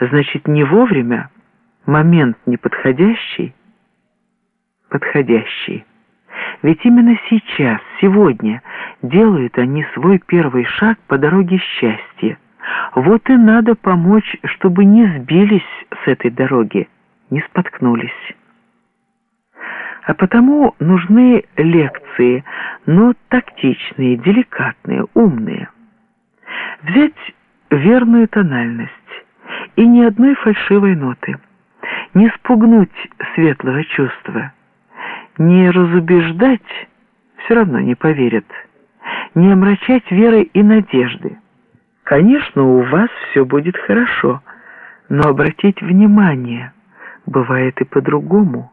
Значит, не вовремя, момент неподходящий, подходящий. Ведь именно сейчас, сегодня, делают они свой первый шаг по дороге счастья. Вот и надо помочь, чтобы не сбились с этой дороги, не споткнулись. А потому нужны лекции, но тактичные, деликатные, умные. Взять верную тональность и ни одной фальшивой ноты. Не спугнуть светлого чувства. Не разубеждать, все равно не поверят. Не омрачать веры и надежды. Конечно, у вас все будет хорошо, но обратить внимание бывает и по-другому.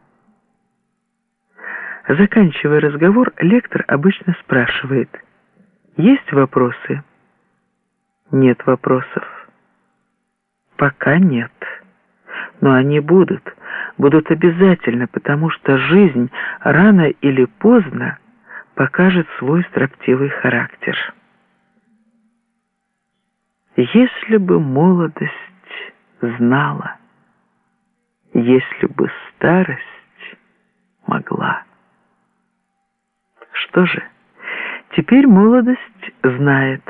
Заканчивая разговор, лектор обычно спрашивает, «Есть вопросы?» «Нет вопросов». «Пока нет. Но они будут, будут обязательно, потому что жизнь рано или поздно покажет свой строптивый характер». Если бы молодость знала, если бы старость могла. Что же, теперь молодость знает.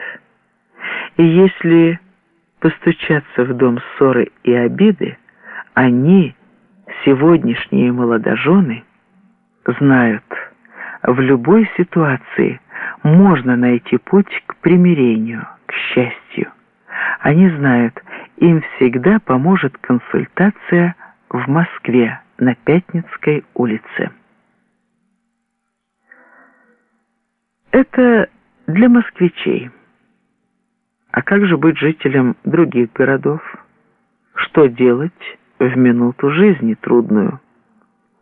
И если постучаться в дом ссоры и обиды, они, сегодняшние молодожены, знают, в любой ситуации можно найти путь к примирению, к счастью. Они знают, им всегда поможет консультация в Москве на Пятницкой улице. Это для москвичей. А как же быть жителям других городов? Что делать в минуту жизни трудную?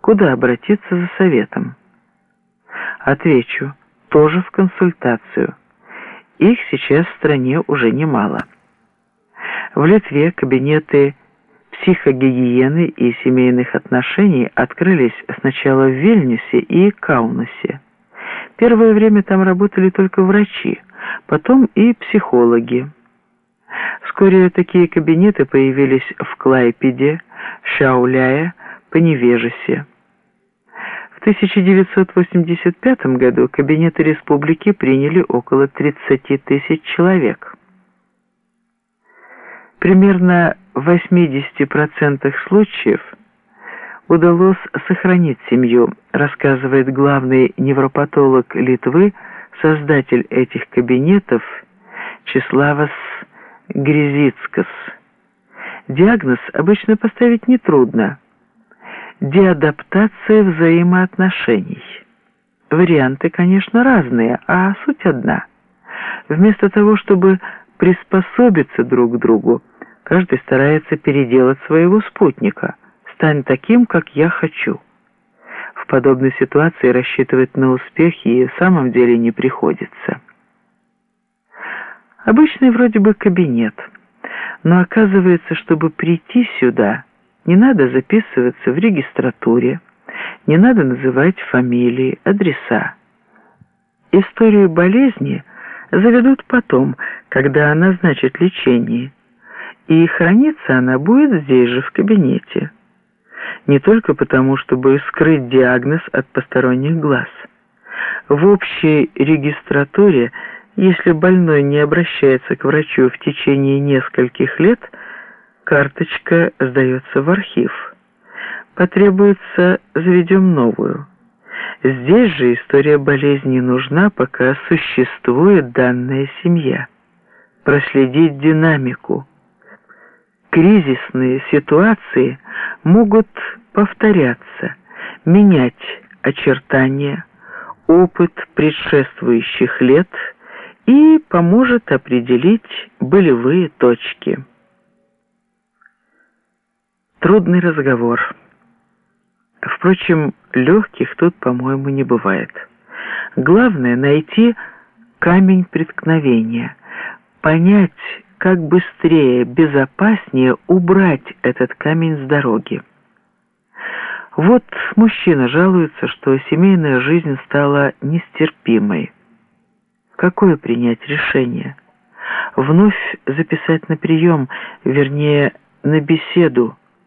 Куда обратиться за советом? Отвечу, тоже в консультацию. Их сейчас в стране уже немало. В Литве кабинеты психогигиены и семейных отношений открылись сначала в Вильнюсе и Каунасе. Первое время там работали только врачи, потом и психологи. Вскоре такие кабинеты появились в Клайпеде, Шауляе, Поневежесе. В 1985 году кабинеты республики приняли около 30 тысяч человек примерно в 80% случаев удалось сохранить семью, рассказывает главный невропатолог Литвы, создатель этих кабинетов Числавас Гризицкас. Диагноз обычно поставить нетрудно. Деадаптация взаимоотношений. Варианты, конечно, разные, а суть одна. Вместо того, чтобы приспособиться друг к другу, Каждый старается переделать своего спутника. Стань таким, как я хочу. В подобной ситуации рассчитывать на успех и в самом деле не приходится. Обычный вроде бы кабинет. Но оказывается, чтобы прийти сюда, не надо записываться в регистратуре, не надо называть фамилии, адреса. Историю болезни заведут потом, когда назначат лечение – и храниться она будет здесь же, в кабинете. Не только потому, чтобы скрыть диагноз от посторонних глаз. В общей регистратуре, если больной не обращается к врачу в течение нескольких лет, карточка сдается в архив. Потребуется, заведем новую. Здесь же история болезни нужна, пока существует данная семья. Проследить динамику – кризисные ситуации могут повторяться, менять очертания, опыт предшествующих лет и поможет определить болевые точки. Трудный разговор. Впрочем, легких тут, по-моему, не бывает. Главное — найти камень преткновения, понять, как быстрее, безопаснее убрать этот камень с дороги. Вот мужчина жалуется, что семейная жизнь стала нестерпимой. Какое принять решение? Вновь записать на прием, вернее, на беседу